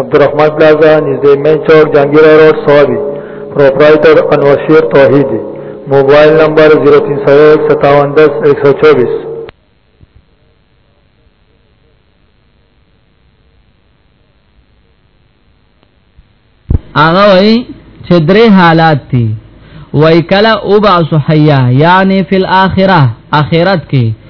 عبدالرحمن پلازا نزد مین چوک جانگیرہ روڈ سوابی پروپرائیٹر انور شیر توحیدی موبائل نمبر 0301 هغه وای چې درې حالات دي وای کلا او بعث حیا یعنی فی الاخره اخرت کې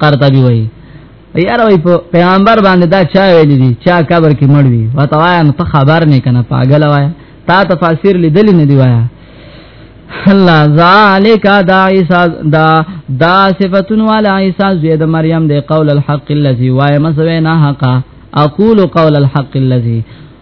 قرطبي وایي یاره وای په پیغمبر باندې دا چا ویل دي چا قبر کې مړ وي وته وایا نو ته خبر نه کنه پاگل وایا تا تفاسیر لیدل نه دی وایا الله ذالک دا عیسی دا دا صفاتون والا عیسی زید مریم دی قول الحق الذی وای مسوی نه حقا اقول قول الحق الذی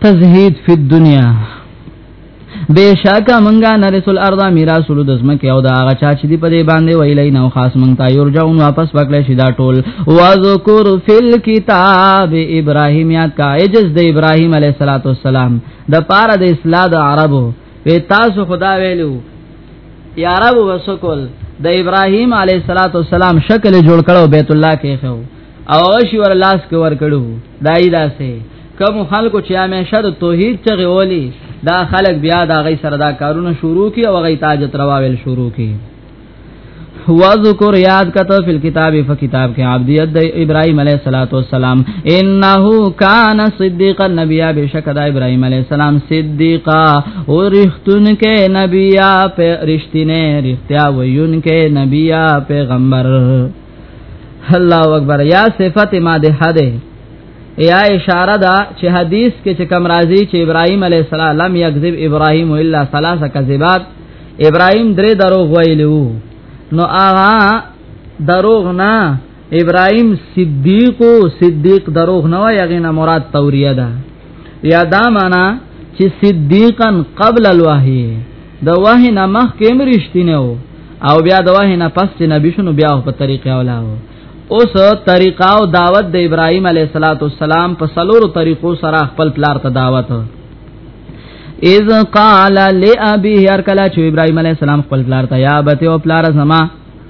تزهید فی الدنیا بشکا منګه نرسل ارضا میراث ول د زمکه او دا هغه چا چې دی په دې باندې ویلې نو خاص مونږ ته یرجون واپس وکړې شي دا ټول وذکر فل کتاب ابراهیم یاد کا اجز د ابراهیم علیه الصلاۃ والسلام د پاره د اصلاح د عربو په تاسو خدا ویلو یا رب وسکول د ابراهیم علیه الصلاۃ والسلام شکل جوړ کړو بیت الله کې خو او شی ور لاس کې ور کړو دای داسې کوم خلکو چې همیشه د توحید څخه غولي دا خلک بیا دا غي سره دا کارونه شروع کی او غي تاج ترواول شروع کی وذکر یاد کته فل کتاب ف کتاب کې عبدیت د ابراهیم علیه الصلاۃ والسلام انه کان صدیقا نبی بشک د ابراهیم علیه السلام صدیقا او رښتون کې نبی په رښتینه رښتیا ویون کې نبی پیغمبر الله اکبر یا صفت مادحه ده یا اشاره ده چې حدیث کې چې کم راځي چې ابراهیم علی السلام لم یکذب ابراهیم الا ثلاثه کذبات ابراهیم درې دروغ ویلو نو آغا دروغ نه ابراهیم صدیق او صدیق دروغ نه وای هغه نه مراد توریه ده یا دا معنا چې صدیقا قبل الوحی د وحی نه مخ کې مرشتینه وو او بیا د وحی نه پس چې نبی شنو بیا په طریقې اولا وو اوس طریقه او دعوت د ابراهیم علیه السلام په سلورو طریقو سره خپل پلار ته دعوت اذ قال لابي هر کله چې ابراهيم عليه السلام خپل پلار ته یا بته او پلار زما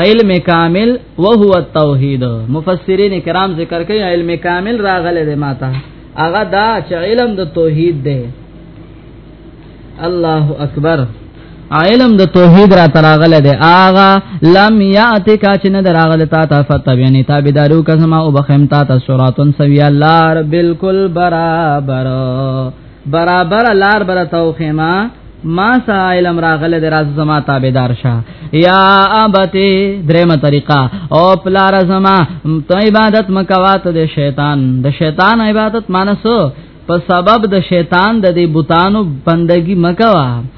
علم کامل وهو التوحید مفسرین کرام ذکر کوي علم کامل راغله ده ماته هغه دا چې علم د توحید ده الله اکبر علم د توحید را تراغله ده آغا لم یاتک چې نه دراغله تا ته فتبینی تابعدارو کسما او بخیم تا ته صراطن سوی الله بالکل برابر برابر لار بر توخما ما سا علم راغله دراز زما تابعدار شه یا ابته درېمه طریقه او پلار زما ته عبادت مکوات د شیطان د شیطان عبادت مانسو په سبب د شیطان د دې بوتانو بندگی مکوا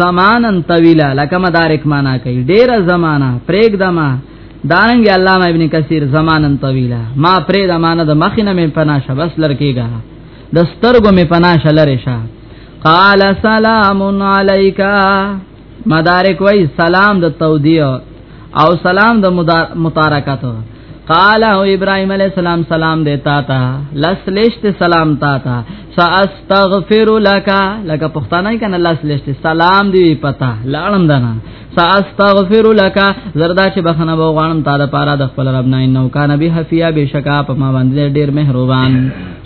زمانن طویلا لکه مدارک معنا کوي ډیر زمانہ پرېګ دما دارنګ علامه ابن کثیر زمانن طویلا ما پرې د معنا د مخینه مې پنا شبس لړکېګا د سترګو مې پنا شلره شه قال سلام علیکا مدارک وای سلام د تودیو او سلام د متارکت قال او ابراهيم عليه السلام سلام دیتا تا لس لشت سلام تا تا ساستغفر لك لك پښتانه کنه لس لشت سلام دی پتا لاړم دنا ساستغفر لك زردا چې بخنه بو غانم تا د پاره د خپل رب نه نو کان به حفیا بشکا په ما باندې ډیر مهربان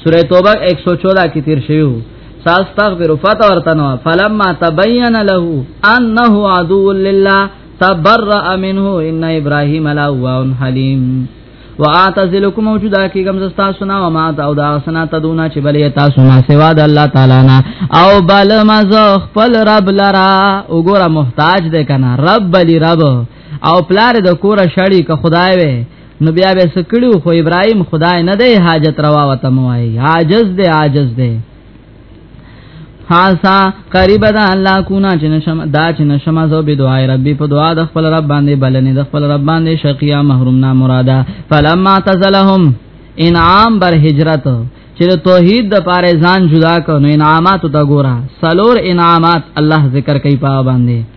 سوره توبه 114 کې تیر شوی ساستغفر فتورتنوا فلما تبين له انه عدو لله تبرأ منه ان ابراهيم لاوان حليم واعتزلكم موجودا کیګم زستا سنا و ما او دا سنا تدونا چې بلې تاسو ما سوا د الله تعالی نه او بل ما زه خپل رب لرا وګوره محتاج دی کنه رب بلی رب او پلار د کوره شړی که خدای وې نو بیا به سکړو خو ابراهيم خدای نه دی حاجت روا وته موای عاجز دی عاجز دی خاصا قریب ده الله کو نه چې نشم دا چې نشم زو به دعا ربي په دعا د خپل رب باندې بلنې د خپل رب باندې شقیا محروم نه مراده فلما تزلهم انعام بر هجرت چې توحید د پاره ځان جدا کړو انعامات ته ګورا سلور انعامات الله ذکر کوي په باندې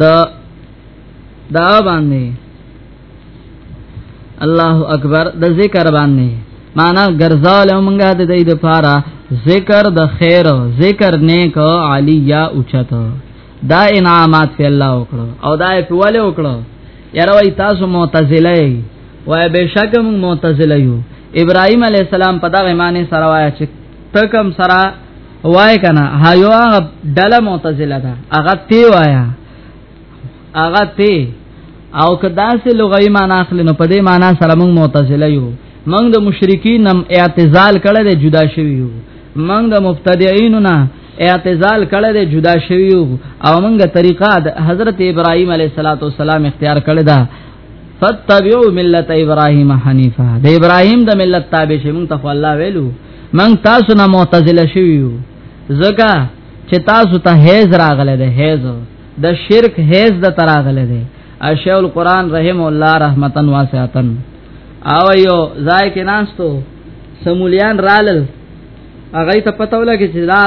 دا دا باندې الله اکبر د ذکر باندې معنا ګرځال مونږه د دې لپاره ذکر د خیر ذکر نیک علیا اوچت دا انعامات په الله وکړو او دا په ولې وکړو یاره وای تاسو معتزله وای بشک مونږ معتزله یو ابراهيم عليه السلام په دغه معنی سره وای چې تکم سرا وای کنا هایو هغه ډله معتزله ده هغه تی وایا هغه تی او کدا سه لغوی معنی اخلي نو په دې معنی سره موږ معتزله یو موږ د مشرکین نم اعتزال کړه د جدا شوی یو موږ د مبتدعين نه اعتزال کړه د جدا شوی یو او موږ طریقه د حضرت ابراهیم علیه السلام اختیار کړه ده فتبعوا ملت ابراهيم حنيفا د ابراهيم د ملت تابع شي مونږ ته الله ویلو مونږ تاسو نه معتزله شویو زګه چې تاسو ته هیز راغله ده هیز د شرک هیز د تراغله ده اشیاء القران رحم الله رحمتن واسعتن او یو ځای کې ناستو سمولیان رالل هغه ته پته ولګی چې دا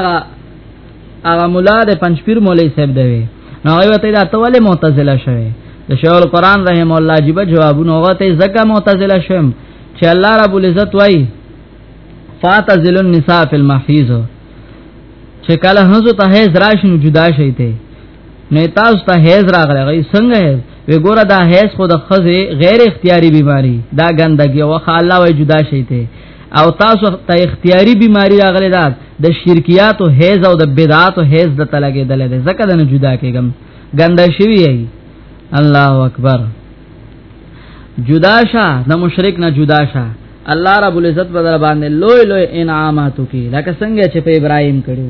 هغه مولا د پنځپیر مولای صاحب دی نو هغه ته دا توله معتزله شوی د شیخ القران رحم الله جیب جوابونه هغه ته زکه معتزله شوم چې الله رب العزت وای فاتزل النساء فی المحیض چې کله هزو ته هیز راشنو جدا شي ته نه تاسو ته هیز راغلی غي څنګه هیز وی ګوره دا هیز خو د خزه غیر اختیاري بیماری دا ګندګي او خاله وای جدا شي ته او تاسو ته اختیاري بیماری راغلی دا د شرکیات او هیز او د بدعات او هیز د تلګې دلې ده زکه د نه جدا کېګم ګنده شي وی الله اکبر جدا شه د مشرک نه جدا شه الله رب العزت بدر باندې لوی لوی انعامات کوي لکه څنګه چې په ابراهيم کړو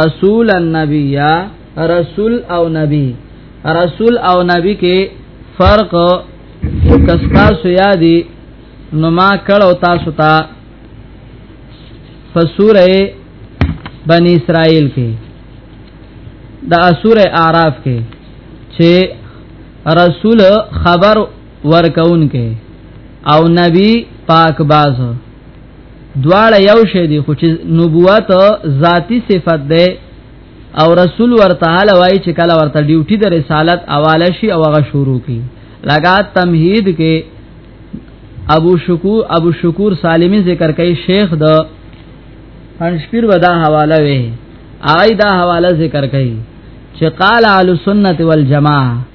رسول النبی رسول او نبی رسول او نبی کې فرق کستا سو یادی نو ما کړو تاسو ته فسوره بنی اسرائیل کې د اسوره اعراف کې چې رسول خبر ورکون کې او نبی پاک باز دواړه یو شی دی خو چې نبوت ذاتی صفت ده او رسول ورته هله وای چې کله ورته ډیوټي د رسالت اواله شي او هغه شروع کی لگا تمهید کې ابو شکور ابو شکور سالمی ذکر کوي شیخ د پنځپیر ودا حواله وی آی دا حواله ذکر کوي چې قال اهل سنت والجماعه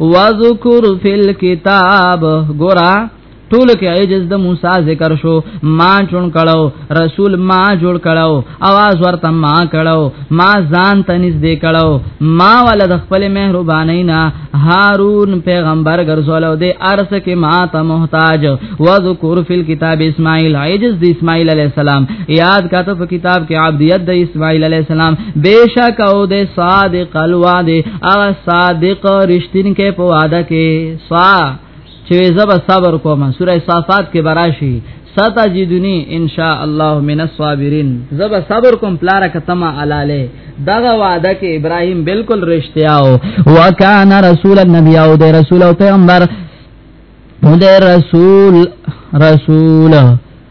وذکر فی الكتاب ګورا ټول کې عجز د موسی ذکر شو ما چون کړو رسول ما جوړ کړو आवाज ورته ما کړو ما ځان ته نږدې کړو ما ولد خپل مهرباني نه هارون پیغمبر ګرځولو دې ارس کې ما ته محتاج وذکر فی الكتاب اسماعیل عجز د اسماعیل علی السلام یاد کاته په کتاب کې عبدیت د اسماعیل علی السلام بشک او د صادق الوعد هغه صادق رښتین کې په وعده کې سا چې زب صبر کوم سوره صافات کې براشي ستا جدنی ان شاء الله من الصابرین زب صبر کوم پلار کتما علاله دغه وعده کې ابراهیم بالکل رښتیاو وکانا رسول النبی او د رسول او پیغمبر د رسول رسول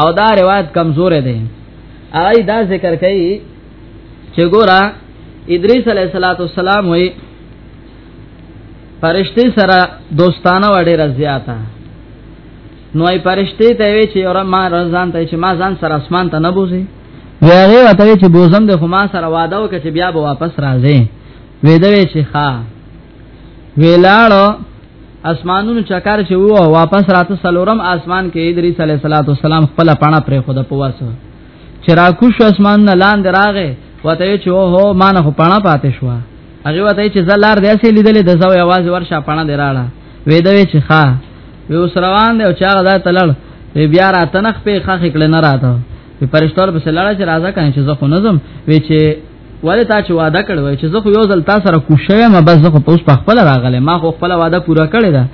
او دا روایت کمزور دی اي دا ذکر کوي چې ګورا ادریس علیه الصلاۃ والسلام وي فرشتي سره دوستانه وړي رضیاته نو ای پرشته ته وی چې اور ما رضان ته چې ما ځان سره اسمان ته نه بوزي ویغه وته چې بوزم د خما سره واده وکړي چې بیا به واپس راځي وې دوی چې ښا ویلاړو اسمانونو چکر چې وو واپس راته سلورم اسمان کې ادریس علیه السلام خپل پاڼه پرې خود په واسه چې را کوش اسمان نه لاندې راغې وته چې هو ما نه پاڼه پاتې شو هغه وته چې زلار دې سه لیدلې د زو आवाज ورشه پاڼه دې راړه وې دوی چې ښا وې اوس روان دی او چا غدا تلل وې بیا را تنخ په خخ کړه نه راته په پرشتور په سلاړه چې راځه کنه چې زه خو نظم وې چې ولی تا چې وعده کړو چې زه خو یو ځل تاسو سره کوشیا ما بس زه خو پوس په خپل راغله ما خو خپل وعده پوره کړی دا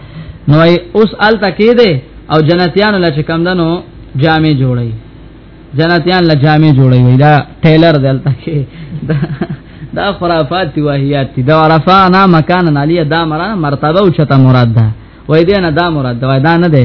نو اوس ال تکې ده او جنتیان لا چې کم دنو جامې جوړي جنتیان لا جامې جوړي وای دا ټیلر دل تکې دا خرافات دی واهیات دی دا عرفانا مکان علی دا مرانه مرتبه او چته مراد ده وای دې نه دا مراد ده وای دا نه ده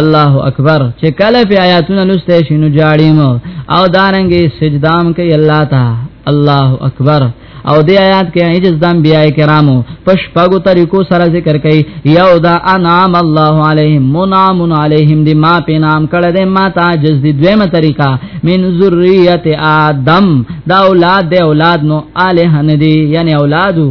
الله اکبر چې کله په آیاتونو لسته شنو جاړیم او دارنګي سجدام کوي الله تا الله اکبر او دې آیات کې عجز دم بیا کرامو پښ پاګو طریقو سره ذکر کوي یو دا انعام الله علیهم منعم علیهم دې ما په نام کړه دې ما تا عجز دې دویمه طریقہ من ذریه آدم دا اولاد دې اولاد نو الہ ندی یعنی اولادو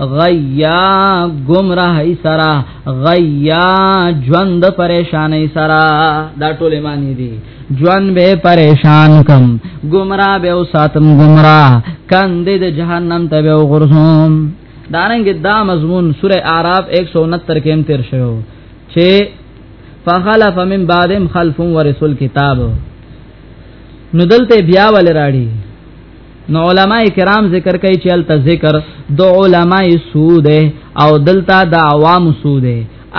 غیا گمراهی سرا غیا ژوند پریشانای سرا دا ټول معنی دي ژوند به پریشان کم گمراه به او ساتم گمراه کند د جهنم ته به غرزوم دارنګ دا مضمون سوره اعراف 169 کې هم تیر شوی چې فخلف من بعدهم خلف ورسل کتاب نو دلته بیا ول راړي نو علما کرام ذکر کوي چې ال ذکر د علما سود او دلته د عوام سود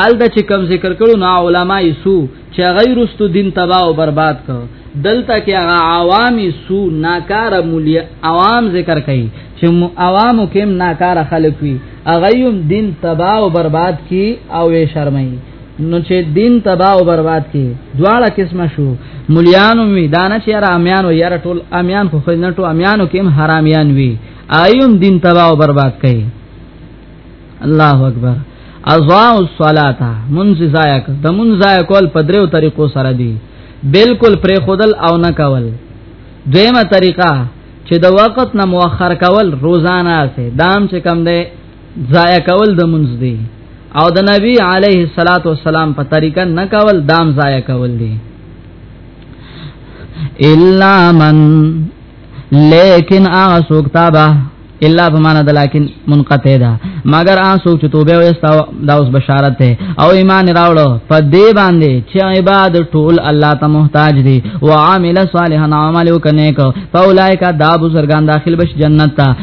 ال د چې کم ذکر کړو نو علما سو چې غیر است دین تباہ او برباد کړ دلته کې هغه عوامي سو ناکاره ملي عوام ذکر کوي چې عوامو کې ناکاره خلک وي اغه دین تباہ او برباد کی او شرمای نو چې دین تبا او برباد کی دواړه قسمه شو مليانو می دانه چې را امیان و یاره ټول امیان خو خل نه ټول امیانو کې حرامیان وی ايوم دین تبا او برباد کئ الله اکبر اضاع الصلاه منز ضایع د منز ضایع کول په دریو طریقو سره دی بالکل پر خودل او نه کول دیمه طریقه چې د وخت نه مؤخر کول روزانه سه دام چې کم ده ضایع کول د منځ دی او د نبی علیه الصلاۃ والسلام په طریقه نه کول دام ضایع کول دی الا من لیکن هغه څوک تابه الا بمانه د لکن منقطع ده مگر ان سوچ چې توبه وستا دا اوس بشارت ده او ایمان راوړو په دې باندې چې عباد ټول الله ته محتاج دي او عامل صالحا عملو کنه کو فاولائک دا بزرگان داخل بش جنت ته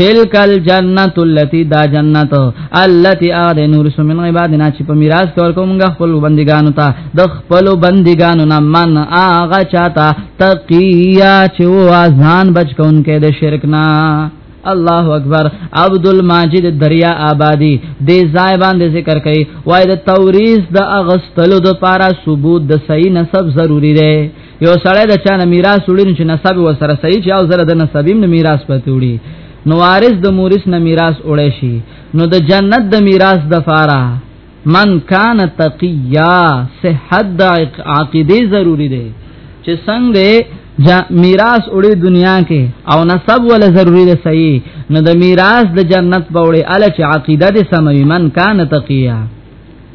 تلک الجنت اللتی دا جنت اللتی اغد نور سمن عبادنا چې په میراث کور کومګه خپل بندګانو ته د خپل بندګانو نه من اغه چاته تقیا چې وازان بچ کونکې د شرک نه الله اکبر عبد الماجد دریا آبادی دې ځای باندې ذکر کړي وای د توریز د اغستلو د پارا ثبوت د صحیح نسب ضروری دی یو سړی د چانه میراث وړي نو چې نسب و سره صحیح چې او زره د نسبیم نه میراث پته وړي نو وارث د مورث نه میراث وړي شي نو د جنت د میراث د فاره من کان تقیا صحت د عقیده ضروری دی چې څنګه جا میراث وړي دنیا کې او نسب ولا ضروری دی صحیح نو د میراث د جنت په وړي ال چې عقیده د سموي من کان تقیا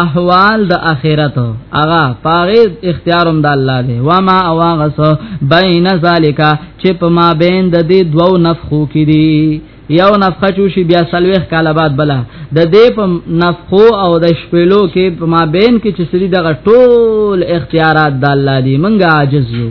احوال د اخرت اغا پاغه اختیارم د الله دی و ما اواغس بین ذالک چې په ما بین د دې دوو نفخو کې دی یو نفخه چوشي بیا سلويخ کاله بعد بلا د دې په نفخو او د شپلو کې په ما بین کې چې سری دغه ټول اختیارات د الله دی منګه عاجز یو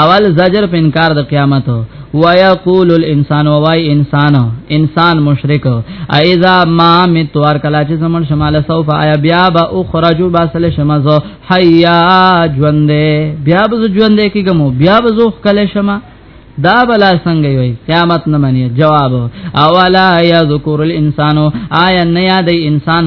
اول زجر په انکار د قیامت ويقول الانسان وای انسان انسان مشرک اذا ما متوار کلا چې زمون شمال سوف آیا بیا با اخرجو باسل شمزو حیا ژوندې بیا به ژوندې کیګمو بیا به زوخ کله شمه دا بلا څنګه وي قیامت نه مني جواب اولا یذکر الانسان آیا نه یاد انسان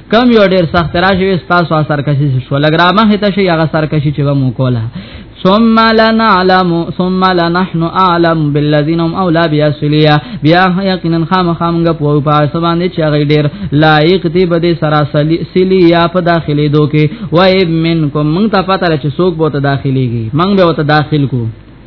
کم یو ډیر سخت راشي تاسو سرکشي شو لګرا مخه ته شي هغه سرکشي چې به مو کوله ثم لنعلم ثم لنحن اعلم بالذين هم اولى بيسليا بیا یقینا خامخامګ په پاس باندې چې هغه ډیر لایق دی به دې سراسلی سلیا په داخلي دو کې وای منکم مونږ ته پته چې څوک بوته داخليږي مونږ به وته داخل کو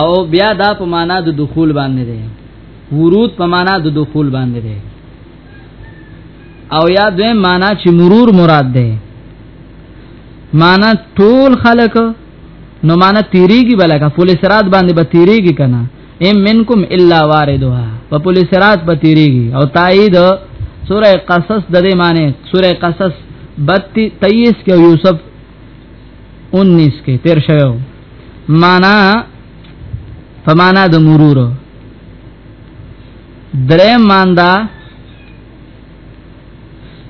او بیا دا په معنا د دخول باندې دی ورود په معنا د دخول باندې دی او یا دوی معنا چې مرور مراد دی معنا ټول خلق نو معنا تیریږي بلکه فل سرات باندې به تیریږي کنه ام منکم الا واردها په فل سرات به تیریږي او تایید سوره قصص د دې معنی سوره قصص 32 23 کې یوسف 19 کې تیر شوو معنا په معنا د مرور درې ماندا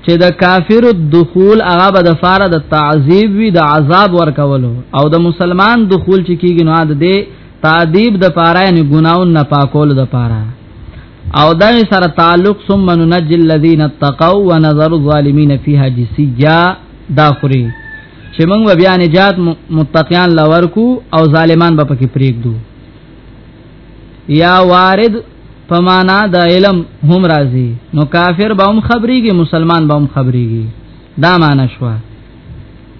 چې د کافر دخول هغه به د فاره د تعذيب وي د عذاب ورکولو او د مسلمان دخول چې کیږي نو د دې تعذيب د پاره نه ګناو نه پاکول د پاره او دا سره تعلق ثم ننجي الذين اتقوا ونذر الظالمين فيها جسيا دا خوري چې موږ بیا نجات متقیان لور کو او ظالمان به پکې پریږدو یا وارد پمانا د علم هم راضی نو کافر به هم خبريږي مسلمان به هم خبريږي دا معنا شوه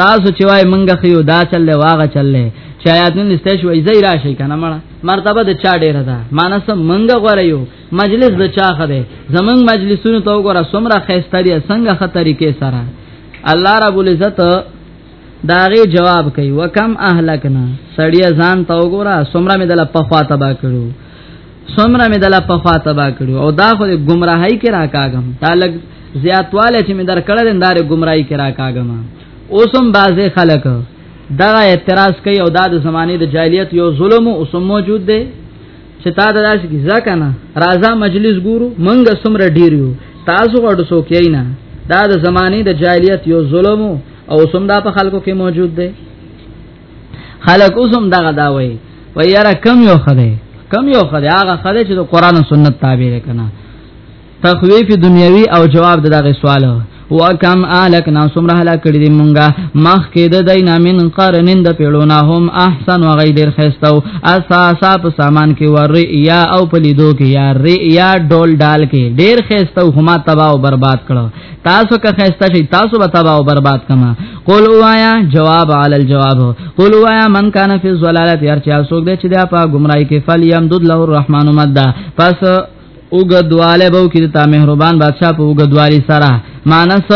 تاسو چې وای منګه خيو دا چل له واغه چل له چې آیاتونه نسته شو ایزای راشي کنه مړه مرتبه د چا ډیره ده مانس منګه غره یو مجلس د چا خده زمنګ مجلسونو ته وګوره سمره خيستړي څنګه خطرې کې سره الله رب العزت داغه جواب کوي وکم اهلکنا سړی ځان ته وګوره سمره مې دل په خوا تبا کړو سمره مې دلا په خاطبه کړو او دا خو گمراهی کې راکاګم تعلق زیاتواله چې مې در کړل اندار گمراهی کې راکاګم اوسم بازه خلک دا اعتراض کوي او دا د زمانه د جاهلیت یو ظلم او سم موجود دی چې تا دا داسې کی ځکه نه راځه مجلس ګورو منګه سمره ډیر یو تاسو غړو سو کینا دا د زمانه د جاهلیت یو ظلم او سم دا په خلکو کې موجود دی خلک اوسم دغه دا وای وای یاره کم یو خره کم یو خره هغه خره چې د قران او سنت تابع دی کنه تخویف دنیوي او جواب دغه سوال وکم الک نا سمره هلا کړی دی مونږه مخ کې د دینا من قرنن د پیړونا هم احسن و غی ډیر خستو اساسا په سامان کې ور یا او پلیدو کې یا ر یا ډول ډال کې ډیر خستو هما تباہ او برباد کړو تاسو که خسته شي تاسو به تباہ او برباد کما قول وایا جواب علی الجواب قول وایا من کان فی الضلالت هر چا سوګ د چې د پا گمراهی کې فل یمدد له الرحمن مدا پس اوګدواله بو کې تا مهربان بادشاہ په اوګدوالی سره مانس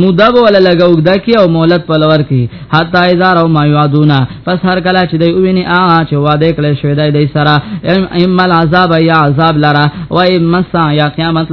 مودا ولا لګاو دا کی او مولت پلور کی حتا اذا رو ما یادونا پس هر کله چې دی ویني ا چې وعده کړی شوی دی دی سره اما العذاب یا عذاب لرا و اما یا قیامت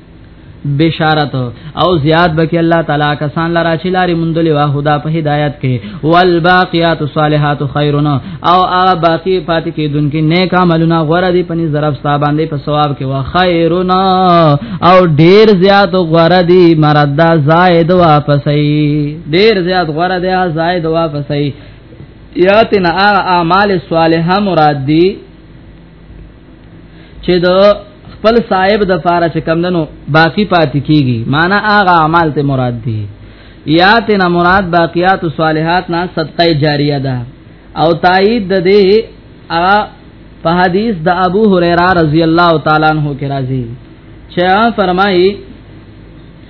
بشارت او زیاد بکی الله تعالی کسان لرا چې لارې مونږ له واهدا په هدایت کې والباقیات الصالحات خیرون او هغه باقی پات کې دونکو نیک عملونه غوړه دي پني ظرف ستا باندې په ثواب کې وا خیرون او ډیر زیات غوړه دي مردا زائد واپسې ډیر زیات غوړه دي زائد واپسې یاتنا اعمال صالحه مراد دي چې د خپل صاحب د فاره چې کمندنو باقی پاتې کیږي معنا هغه اعمال ته مراد دي یا ته نه مراد باقیات الصالحات نه صدقه جاریه ده او تایید د دې هغه په حدیث د ابو هريره رضی الله تعالی عنہ کې راځي چې فرمایي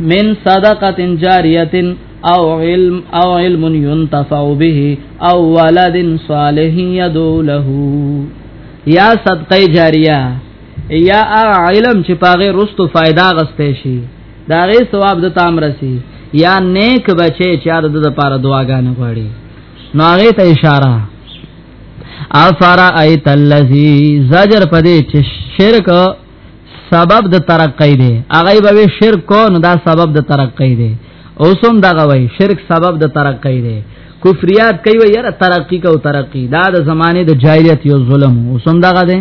من صدقه جاریه او علم او علم ينتفع به او ولد صالح يدعو له یا صدقه جاریه یا علم چې پاغه رستو فائدہ غسته شي دا غي ثواب د تام رسی یا نیک بچي چې د لپاره دعاګانې غواړي نو هغه ته اشاره افرا ایت الذی زجر پدې چې شرک سبب د ترقی دی هغه به شرک کو نو دا سبب د ترقی دی اوسم دغه وای شرک سبب د ترقی دی کفریات کوي یاره ترقی کو ترقی دا د زمانه د جاهلیت یو ظلم اوسم دغه دی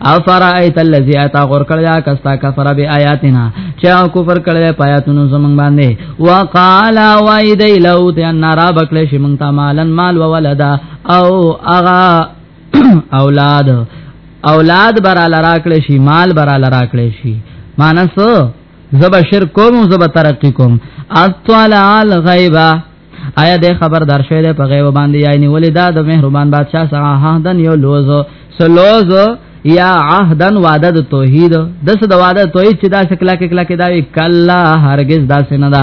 افرایت الذی اتا غور کړه کستا کفر بی آیاتنا چا کفر کړه پیاتونو زمنګ باندې وقال وای دی لو ته ان را بکله شي مونږ ته مالن مال وولدا او اغا اولاد اولاد برا لراکل شي مال برا لراکل شي مانس زب شرک کوم زب ترقی کوم اطلع الغیبه آیا د خبر در شوی ده په غیب باندې یا نه ولې دا د مهربان بادشاہ سره هاندن یو لوز سلوز یا عهدن وعده د توحید د څه د وعده توحید چې دا شکل کې کلا کې دا وی کلا هرگز دا څه نه دا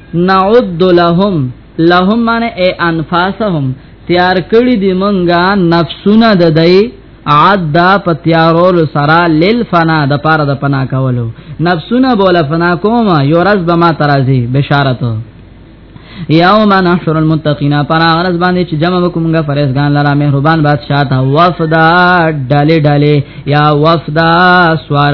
نعد لهم لهم معنی اے انفاسهم تیار کړی دی منګه نفسونه د دای عد په تیارول سرا لیل فنا د پاره د پنا کولو نفسونه بول فنا کوم یو رز به ما ترازی بشارت یوم نحشر المتقین پر غرض باندې چې جمع وکومګه فرزګان لرا مهربان بادشاہ تا وفدا ډاله ډاله یا وفدا سوار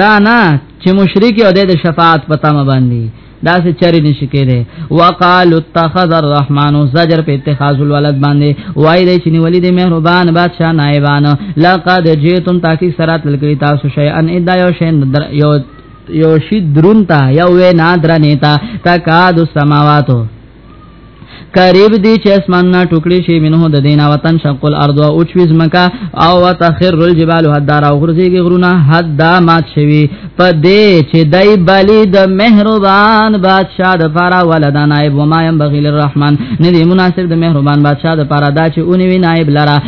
دا نه چې مشرک او د شفاعت په تمه باندې دا سه چری نشی کېده وقالو اتخذ الرحمن زجر په اتخاذ الولد باندې وای دی چې نیولې دی مهربان بادشاہ نایبان لقد جئتم تاکي سرات لګی تاسو شی ان ادا یو شی یو یو شی درون تا یو وینا درنه تا تکاد السماواتو قریب دی چې اسمان نه ټوکړي شي منه د دینه وطن شق الارض او چويز مکا او وتخر الجبال حدار او غرزيږي غرونه حدا مات شوي په دې چې دای بلی د مهربان بادشاہ د فارا ولدا نائب و ما يم بغیل الرحمن ندی مناسب د مهربان بادشاہ د فارا دا چې اونې وی نائب لرا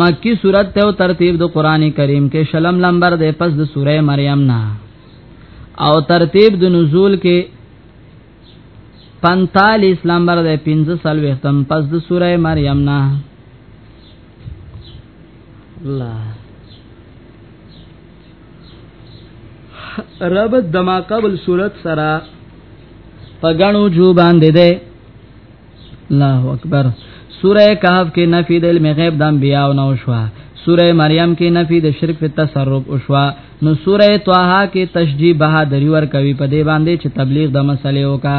مکی صورت ته ترتیب د قران کریم کې شلم لمبر د پس د سوره مریم نه او ترتیب د نزول کې 45 لمبر د 15 سال وختم پس د سوره مریم نه الله رب دما قبل صورت سرا پګنو جو باندې ده الله اکبر سوره کهف کې نفي د علم غیب د انبیاء او نو شو سوره مریم کې نفي د شرک په تصرف او شو نو سوره طه کې تشجیه بهادری ور کوي په دې باندې چې تبلیغ د مسلې وکا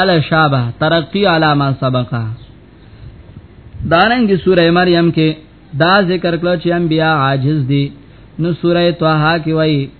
ال شابه ترقی علامه سبقه دارنګ سوره مریم کې دا ذکر کړو چې انبیاء عاجز دي نو سوره طه کې وایي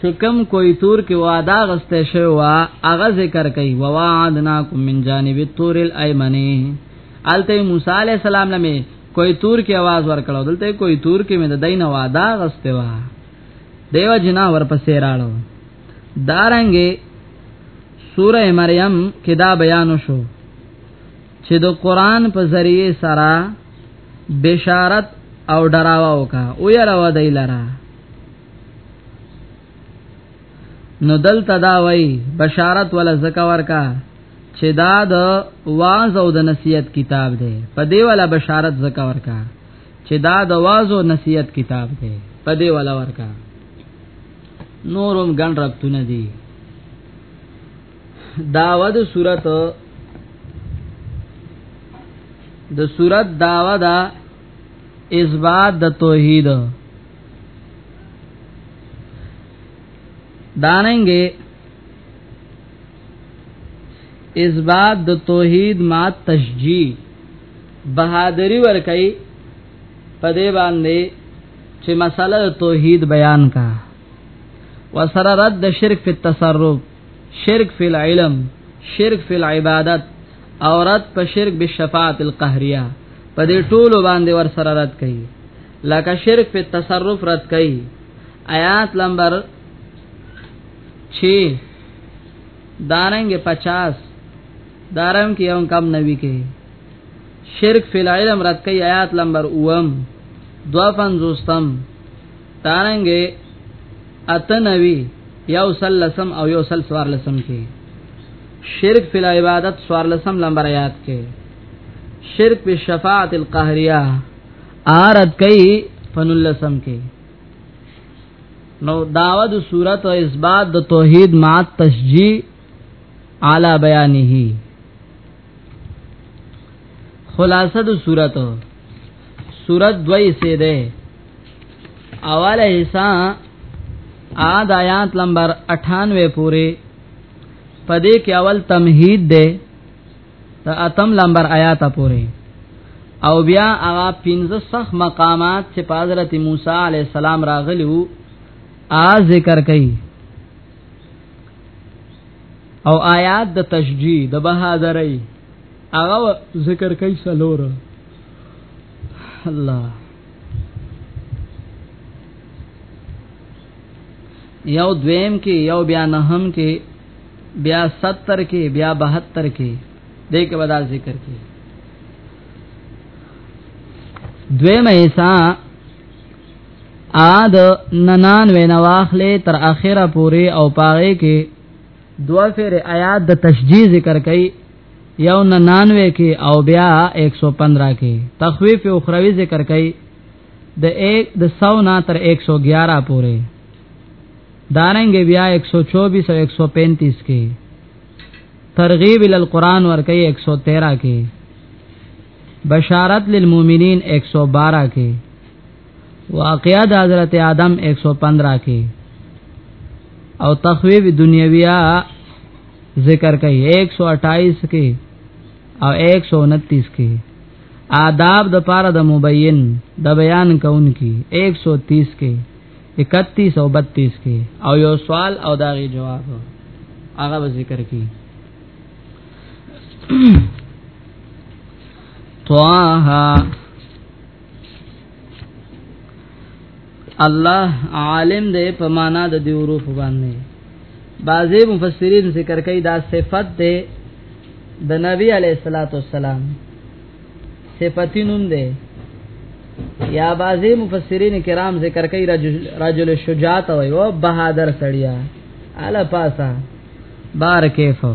چې کم کوئی تور کې وادا غسته شوی وا هغه ذکر کوي وواعدناکم من جانب التور الايمنه الته موسی عليه السلام لمه کوئی تور کې आवाज ورکړو دلته کوئی تور کې مې د دینه وادا غسته وا دیو جنا ورپسې راړو دارنګې سوره مریم کې دا بیان شو چې د قران په ذریعه سره بشارت او ډراوا وکا او یې راو دی لره نو دل تداوی بشارت ولا زکور کا چې دا د واز او د نصیحت کتاب دی په دی ولا بشارت زکور کا چې دا د واز او نصیحت کتاب دی په دی ولا ورکا نورم ګن ربطونه دي داود صورت د صورت داوا دا اثبات د توحید داننګي اثبات د توحید ما تشجیع بهادری ور کوي په دې باندې چې مسله توحید بیان کا وسره رد شرک په تصرف شرک فی العلم شرک فی العبادت او رد په شرک بالشفاعت القهریه په دې ټولو باندې ور سره رد کړي لکه شرک په تصرف رد کړي آیات نمبر 6 دارنګ 50 دارم کې هم کم نوي کې شرک فی العلم رد کړي آیات نمبر 9 دوا پنځوستم دارنګه اتنوی یو سل لسم او یو سل سوار لسم کې شرک فی العبادت سوار لسم لمبر آیات کې شرک فی شفاعت القهریه آرد کئی فنل لسم کې نو داوا د صورت او اثبات د توحید مع تشجیع علی بیانه خلاصه د صورت صورت دوی سه ده اواله حصہ آد آیات نمبر 98 پورې پدې کې اول تمهید ده ته اتم نمبر آیات پورې او بیا هغه 15 صح مقامات چې حضرت موسی علی السلام راغلو آ ذکر کړي او آیات د تشجیع د بهادرۍ هغه ذکر کوي سلور الله یو دویم کې یو بیا نه هم کې بیا 70 کې بیا 72 کې دې کې ودا ذکر کې دویم ایسا ا د ننان وینا واخلې تر اخره پوري او پاره کې دوا فیر آیات د تشجیع ذکر کړي یو ننان وې کې او بیا 115 کې تخویف اخروی ذکر کړي د 1 د 100 نه تر 111 پوري دارنګ بیا 124 او 135 کې ترغیب ال القران ور کوي 113 کې بشارت للمؤمنین 112 کې واقعا د حضرت آدم 115 کې او تخویب دنیویا ذکر کوي 128 کې او 129 کې آداب د پاره د مبین د بیان کون کی 130 کې 31 او 32 کې او یو سوال او داغي جواب هغه ذکر کی طه الله عالم دی په معنا د دی حروف باندې بعضی مفسرین ذکر کوي دا صفت دی د نبی علی صلوات والسلام صفاتینوم دی یا بعضی مفسرین کرام ذکر کوي رجل, رجل شجاعت او بهادر سړیا الا پاسا بار کیفو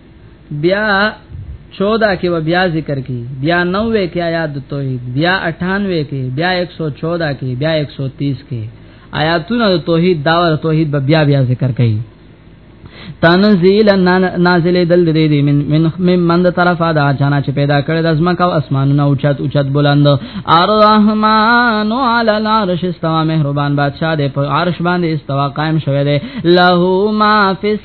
بیا 14 کې و بیا ذکر کی بیا 90 کې آیات توحید بیا 98 کې بیا 114 کې بیا 130 کې آیاتونه د توحید داور توحید به بیا بیا ذکر کړي تنزیل نازل دل دې دې من من من مند طرفه دا چانا چې پیدا کړی د اسما کا اسمانونه اوچت اوچت بلند الرحمن علی العرش استوا مهربان بادشاہ دې په عرش باندې استوا قائم شوی دی له ما فی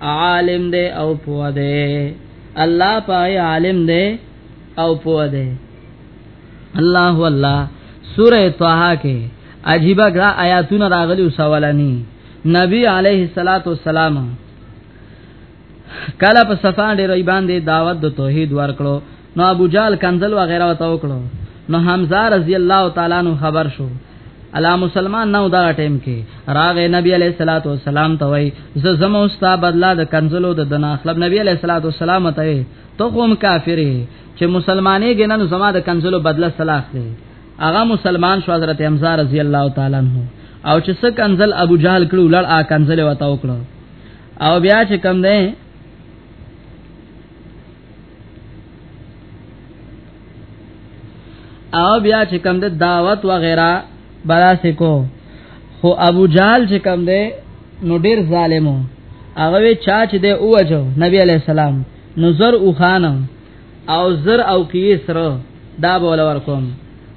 عالم دی او پوه دی الله پای عالم دی او پوه دی الله والله سوره طه کې عجیبه غا آیاتونه راغلي وسوالانی نبی علیه الصلاۃ والسلام کله په صفان ډیر ایبان دی دعوت د توحید ورکړو نو ابو جال کنزل و غیره وته وکړو نو حمزه رضی الله تعالی عنہ خبر شو الا مسلمان نو دا ټیم کې راغه نبی علیہ الصلوۃ والسلام ته وای ز زمو ستا بدلا د کنزلو د دنا خپل نبی علیہ الصلوۃ والسلام ته تو قوم کافری چې مسلمانې ګنن زما د کنزلو بدلا صلاح دی هغه مسلمان شو حضرت حمزه رضی الله تعالی عنہ او چې څه کنزل ابو جهل کړو لړ آ کنزل وته وکړو او بیا چې کم ده او بیا چې کوم د دعوت و غیره برا سکو خو ابو جال چې کوم دی نو ډیر ظالمو هغه چا چې دی اوجو نبی علی السلام نو زر او خانم او زر او کیسر دا بول ورکوم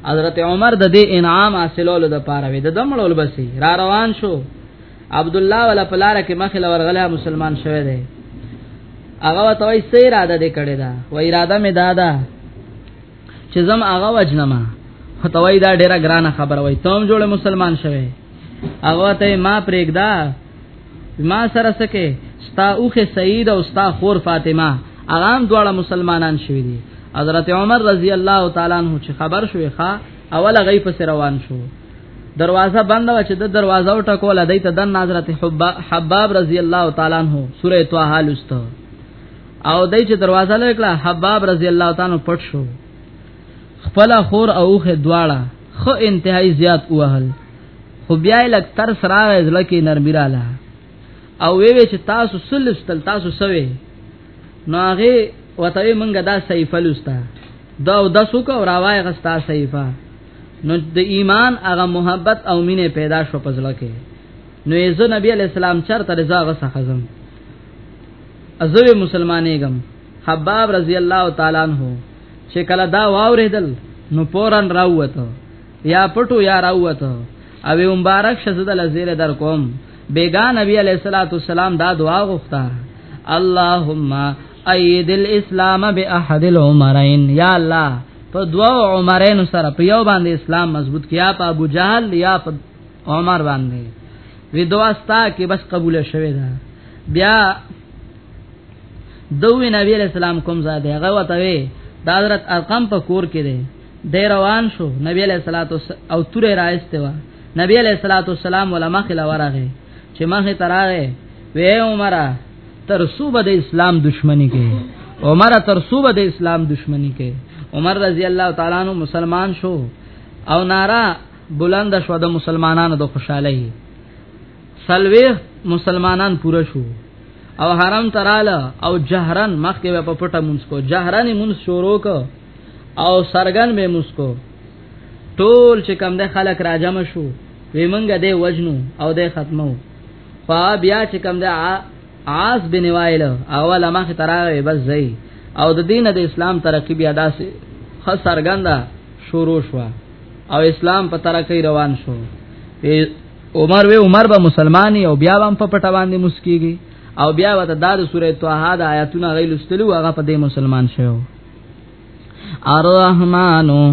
حضرت عمر د دې انعام حاصلولو د پاره وي د دمړول بسي را روان شو عبد الله ولا پلار کې مخله ورغله مسلمان شوه دی هغه ته وای سې اراده دې کړې ده و اراده مې دادا چې زم هغه وجنما ته وای دا ډیره ګرانه خبره وای تم جوړه مسلمان شوه هغه ته ما پرېګدا ما سره سکه ستا اوخه سعید او ستا خور فاطمه اغام دواړه مسلمانان شوی دي حضرت عمر رضی الله تعالی عنہ چې خبر شوې ښا اوله غیب سره روان شو دروازه بنده و چې د دروازه او ټکول دی ته د حضرت حباب رضی الله تعالی عنہ سوره طه لسته او دای چې دروازه لکړه حباب رضی الله تعالی عنہ پټ شو خپل خور او خه دواړه خو انتهائی زیات وهل خو بیا لک تر سره ځل کې نرمی رااله او وی وی چې تاسو سلستل تاسو سوي نو هغه وته مونږه دا صحیفه لسته دا او د سوک او راوای غستا صحیفه نو د ایمان هغه محبت او مینه پیدا شو پزړه کې نو ایزو نبی علی السلام چرته رضاغه سخزم ازو مسلمانې غم حباب رضی الله تعالی عنہ چې کله دا واورېدل نو پورن راوته یا پټو یا راوته او مبارک شزد لزیر در کوم بیگا نبی علیہ الصلوۃ والسلام دا دعا غوښته اللهم ايد الاسلام باحد العمرين یا الله په دوا عمرین سره په یو باندې اسلام مضبوط کیا په ابو جهل یا په عمر باندې وی دواستا کې بس قبول شوه دا بیا دوی نبی علیہ السلام کوم زاده هغه وته وی د حضرت ارقم په کور کې دی د روان شو نبی علیہ الصلوۃ او تور راځته وا نبی علیہ الصلوۃ والسلام علماء خلا ورغه چې مخه تراغه وی عمره تر صوبه د اسلام دشمنی کې عمر تر صوبه د اسلام دشمنی کې عمر رضی الله تعالی عنہ مسلمان شو او نارا بلند شو د مسلمانانو د خوشحالي سلوي مسلمانان پوره شو او حرم تراله او جهرن مخکې په پټه مونږ کو جهرن مونږ شروع کو او سرګن به مسکو ټول چې کم د خلک راجم شو وی منګه د وجنو او د ختمو خو بیا چې کم د عاص بن وائل اول مخ تراوي بس زئی او د دین د اسلام ترقی بیا داسې خسرګنده شروع شو او اسلام په ترقی روان شو عمر وی عمر به مسلمانی او بیا هم په پټه باندې مسکیږي او بیا وته د سورې توه د آیاتونه غیلستلو هغه په دې مسلمان شوی الرحمنو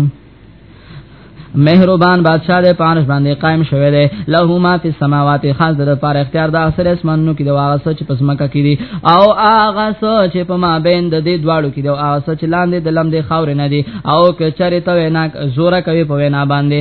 مهربان بادشاہ دې پانش باندې قائم شوه دې له ما فی السماوات خاص در پر اختیار د اثر اسمانو کې د واغ سوچ پس مکه کې دي او هغه سوچ په ما بین د دې دواړو کې د هغه سوچ لاندې د لم دې خاور نه دي او کچره ته وینا زوره کوي په وینا باندې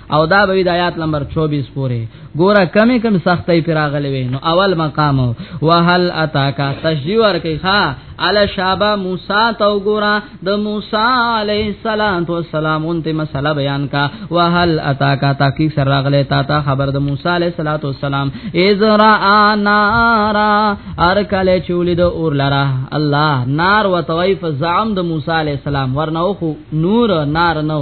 او دا به د آیات نمبر 24 پورې ګوره کمی کم سختۍ پر راغلې وي نو اول مقام وهل اتاکا تشجیع ورکي ها ال شابه موسی تو ګوره د موسی علی السلام تو سلام انته مسله بیان کا وهل اتاکا تاکي سر راغلې تا ته خبر د موسی علی صلوات والسلام ازرا نارا ار کله چولې د اور لرا الله نار وتوي فزعم د موسی علی السلام ورنو خو نور نار نو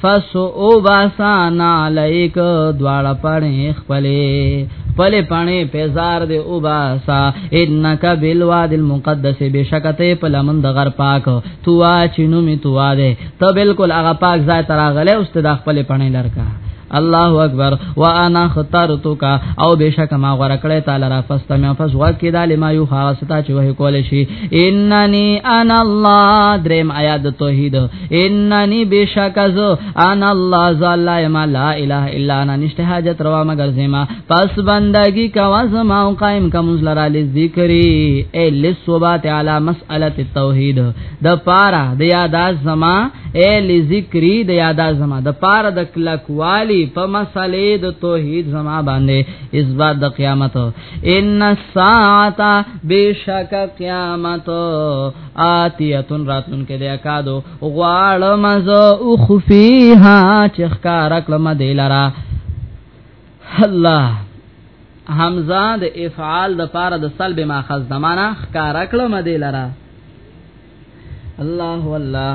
فسو او باسان علیک دواړه پړې خپلې خپلې پړې پیزار دې او باسا انک بالواد المقدس بشکته په لمن د غر پاک توا چینو می توا دې ته بالکل هغه پاک ځای تراغله اوس ته د خپلې پړې لړکا الله اکبر وانا اخترتک او بشک ما غره کړی تعالی را فاستمع فزوا کې د لما یو خاصتا چې وه کول شي انني انا الله دریم آیات توحید اننی بشک از انا الله زلا ما لا اله الا انا نشته حاجت روا مگر زما پس بندگی کوا زما او قائم کوم لرا لذکری ای لسوبات علی مسئله التوحید د پارا د یاداز زما ای لذکری د یاداز زما د پارا د کلکوالی په مسئله د توحید زما باندې اس بعد د قیامت ان الساعه بشک قیامت آتیتن راتلون کې د اکادو غواړم زه او خفیها چې ښکار کړم دی لرا الله حمزه د افعال د پاره د سلب ماخذ د معنا ښکار کړم دی لرا الله والله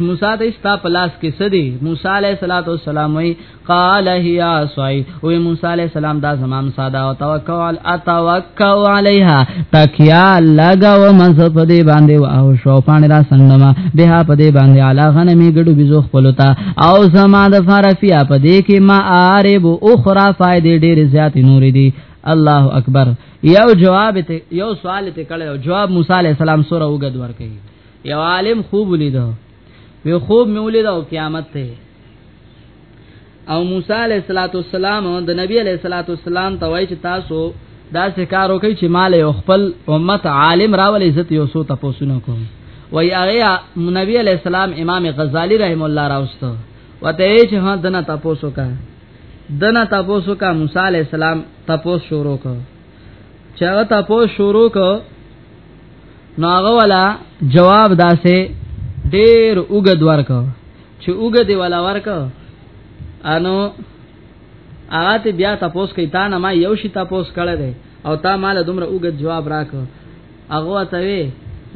موسی ته استا پلاس کې سدي موسی عليه صلوات و سلام وي قال هي عصاي او موسی عليه السلام دا زمام ساده او توکل اتوکل عليها تکیا لگا و مز په دې باندې او شو پانی را سندما به په دې باندې علا غنمي ګډو بيزو خپلتا او زما د فارفیا په دې کې ما عارب اخرى فائدې ډېر زیات نور دي الله اکبر یو جواب ته یو سوال ته کړه جواب موسی عليه السلام سره وګد ور کوي یو عالم خوب ولید وی خوب می ولید او قیامت ته او موسی علیہ الصلوۃ والسلام د نبی علیہ الصلوۃ والسلام ته وای چې تاسو دا سکار وکي چې مال یو خپل امت عالم راولې عزت یو سو تاسو نه کوم وای هغه نبی علیہ السلام امام غزالی رحم الله راوستو وته چې ها دنه تاسو کا دنه تاسو کا موسی علیہ السلام تاسو شروع کو چا تاسو شروع کو نو هغه ولا جواب داسې ډېر اوګد ورکو چې اوګد ولا ورکو انو هغه ته بیا تاسو کوي تا نه ما یو شی تاسو کړه دی او تا مال دومره اوګد جواب راکو هغه ته وی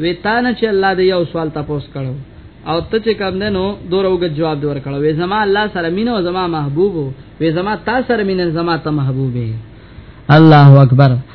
وی تا نه چې الله دې یو سوال تاسو کړو او ته چې کوم دنو دوره وګ جواب دی ورکړو وې زما الله سره مين او زما محبوب وې زما تا سره مين زما ته محبوب الله اکبر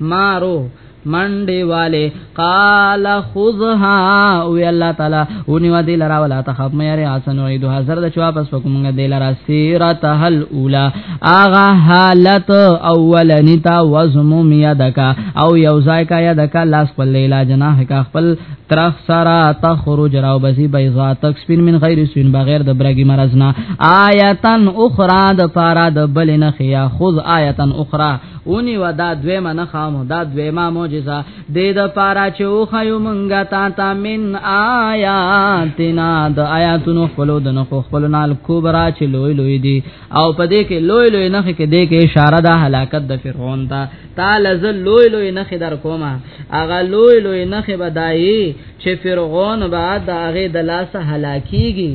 مارو منډي والے قال خذها او الله تعالی اونې و دې لرا ولا تخاف مې یاره حسن او دو حضر د چوا پس کومه دې لرا سیرت هل اولا اغه حالت اولنی تا وزمم یدک او یو ځای کا یدک لاس په لیلا جناح کا خپل ترخ سرا تخرج راو بزی بیضا تک سپین من غیر سپین بغیر د برګی مرزنا آیتن اخرى د پارا د بل نه خیا خذ آیتن اخرى اونی و دا دویمه نخام دا دویمه معجزه د د پارا چې او خیو مونږه تا تا من آیاتنا د آیاتونو خپل د نخو خپل نال کوبرا چې لوی لوی دي او په دې کې لوی لوی نخ کې دې کې اشاره ده هلاکت د فرعون ته تعالی ز لوی لوی نخ در کومه اغه لوی لوی نخ بدایي چې فرعون بعد هغه د لاس هلاکیږي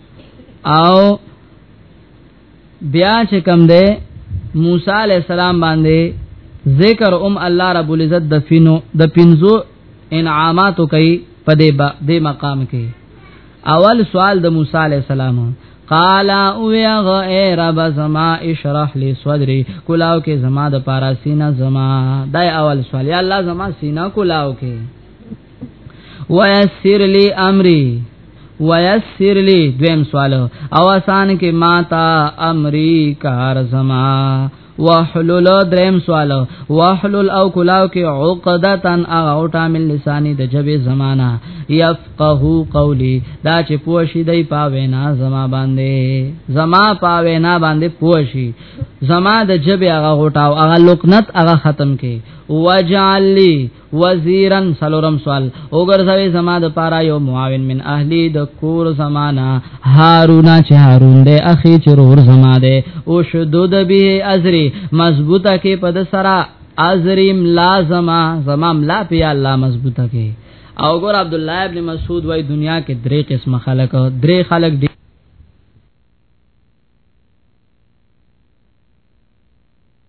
او بیا چې کم ده موسی علی السلام باندې ذکر ام الله رب العزت د فینو د پنزو انعامات کوي په دې مقام کې اول سوال د موسی علی السلام قالا او یغ ای رب زما اشرح لی صدری کلاو کې زما د پارا سینا زما دای اول سوال یا الله زما سینا کلاو کې ويسر لي امري ويسر لي دویم سوال او آسان کې ما تا امري کار زما وحلل دریم سوال وحلل او کلاو کې عقدتن او تعامل لسانی د جبه زمانہ يفقه قولي دا چې پوشي دی پاوې نه زما باندې زما پاوې نه باندې پوشي زما د جبه هغه غټاو هغه لوکنت هغه ختم کې وجعل لي وزیرن سلورم سوال وګرځوي زما د پاره یو معاون من اهلی د کور زمانہ هارون چې هارون دې اخی چرور زما دې او شدود به ازری مضبوطه کې پد سرا ازریم لازما زمام لا پیا الله مضبوطه کې او ګور عبد الله ابن مسعود وای دنیا کې درې قسم خلک درې خلک دي